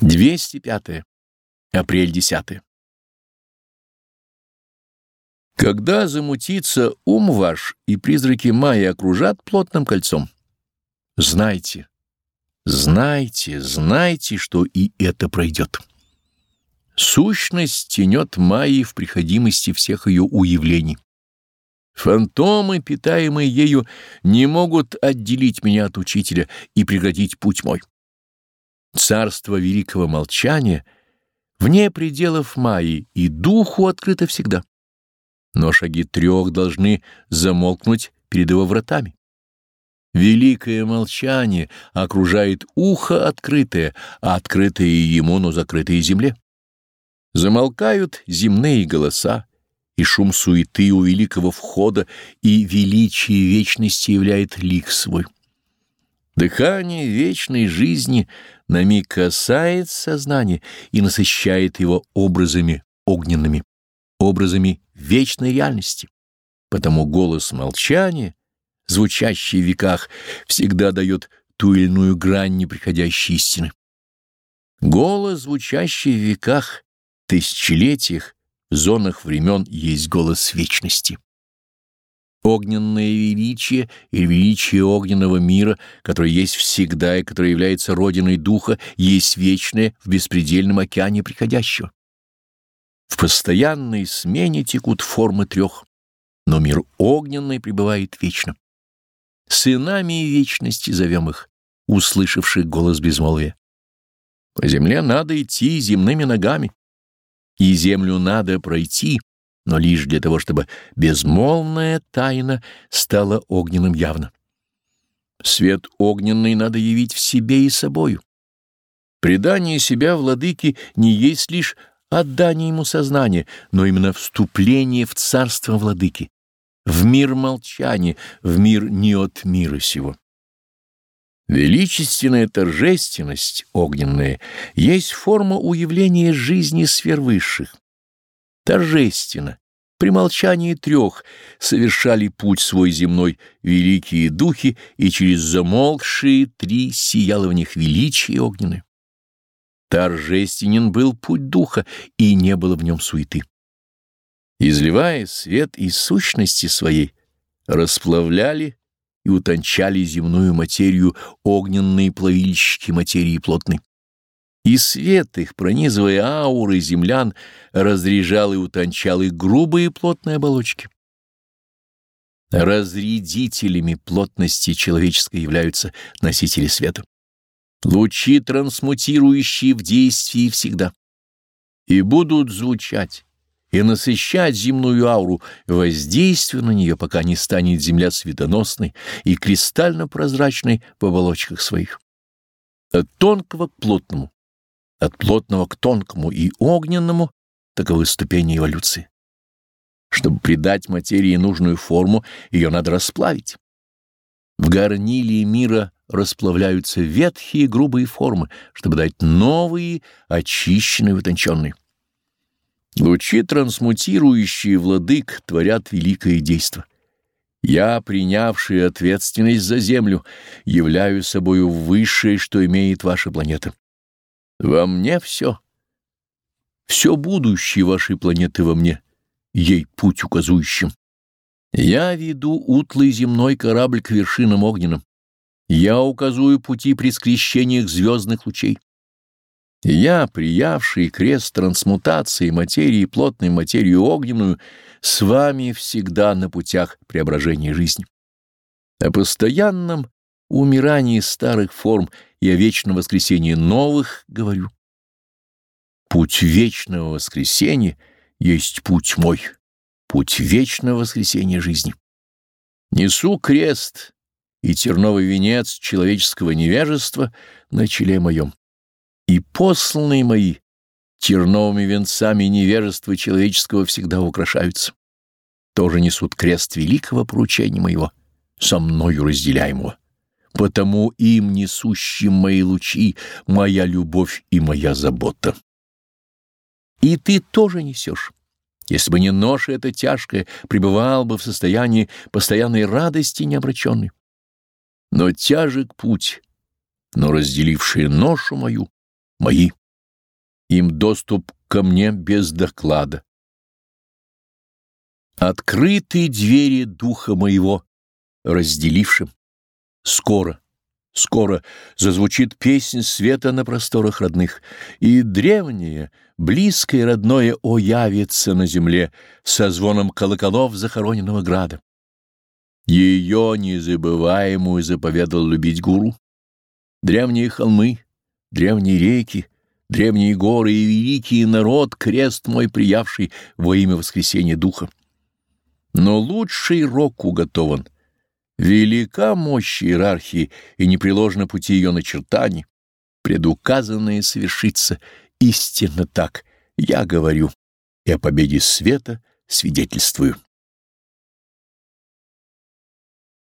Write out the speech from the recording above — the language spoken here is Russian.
205. Апрель 10. Когда замутится ум ваш, и призраки Майи окружат плотным кольцом, знайте, знайте, знайте, что и это пройдет. Сущность тянет Майи в приходимости всех ее уявлений. Фантомы, питаемые ею, не могут отделить меня от учителя и преградить путь мой. Царство великого молчания вне пределов Майи и духу открыто всегда. Но шаги трех должны замолкнуть перед его вратами. Великое молчание окружает ухо открытое, а открытое ему, но закрытое земле. Замолкают земные голоса, и шум суеты у великого входа, и величие вечности являет лик свой. Дыхание вечной жизни на миг касает сознания и насыщает его образами огненными, образами вечной реальности. Потому голос молчания, звучащий в веках, всегда дает ту или иную грань неприходящей истины. Голос, звучащий в веках, тысячелетиях, зонах времен, есть голос вечности огненное величие и величие огненного мира, которое есть всегда и которое является родиной духа, есть вечное в беспредельном океане приходящего. В постоянной смене текут формы трех, но мир огненный пребывает вечно. Сынами вечности зовем их, услышавших голос безмолвия. По земле надо идти земными ногами, и землю надо пройти, но лишь для того, чтобы безмолвная тайна стала огненным явно. Свет огненный надо явить в себе и собою. Предание себя владыке не есть лишь отдание ему сознания, но именно вступление в царство владыки, в мир молчания, в мир не от мира сего. Величественная торжественность огненная есть форма уявления жизни сфер высших торжественно, при молчании трех, совершали путь свой земной великие духи, и через замолкшие три сияло в них величие огненное. Торжественен был путь духа, и не было в нем суеты. Изливая свет из сущности своей, расплавляли и утончали земную материю огненные плавильщики материи плотной и свет их, пронизывая ауры землян, разряжал и утончал их грубые плотные оболочки. Разрядителями плотности человеческой являются носители света. Лучи, трансмутирующие в действии всегда. И будут звучать, и насыщать земную ауру, воздействуя на нее, пока не станет земля светоносной и кристально-прозрачной в оболочках своих. От тонкого к плотному, от плотного к тонкому и огненному таковы ступени эволюции. Чтобы придать материи нужную форму, ее надо расплавить. В горниле мира расплавляются ветхие грубые формы, чтобы дать новые, очищенные, утонченные. Лучи, трансмутирующие владык, творят великое действо. Я, принявший ответственность за Землю, являю собою высшее, что имеет ваша планета. Во мне все. Все будущее вашей планеты во мне, ей путь указующим. Я веду утлый земной корабль к вершинам огненным. Я указую пути при скрещениях звездных лучей. Я, приявший крест трансмутации материи плотной материю огненную, с вами всегда на путях преображения жизни. О постоянном умирании старых форм и о вечном воскресении новых говорю. Путь вечного воскресения есть путь мой, путь вечного воскресения жизни. Несу крест и терновый венец человеческого невежества на челе моем, и посланные мои терновыми венцами невежества человеческого всегда украшаются. Тоже несут крест великого поручения моего, со мною разделяемого потому им несущим мои лучи моя любовь и моя забота. И ты тоже несешь. Если бы не ноша эта тяжкая, пребывал бы в состоянии постоянной радости необращенной. Но тяжек путь, но разделившие ношу мою, мои. им доступ ко мне без доклада. Открыты двери духа моего, разделившим. Скоро, скоро зазвучит песнь света на просторах родных, и древнее, близкое родное о явится на земле со звоном колоколов захороненного града. Ее незабываемую заповедал любить гуру. Древние холмы, древние реки, древние горы и великий народ, крест мой приявший во имя воскресения духа. Но лучший рок уготован. Велика мощь иерархии и непреложно пути ее начертаний. Предуказанное совершится истинно так. Я говорю и о победе света свидетельствую.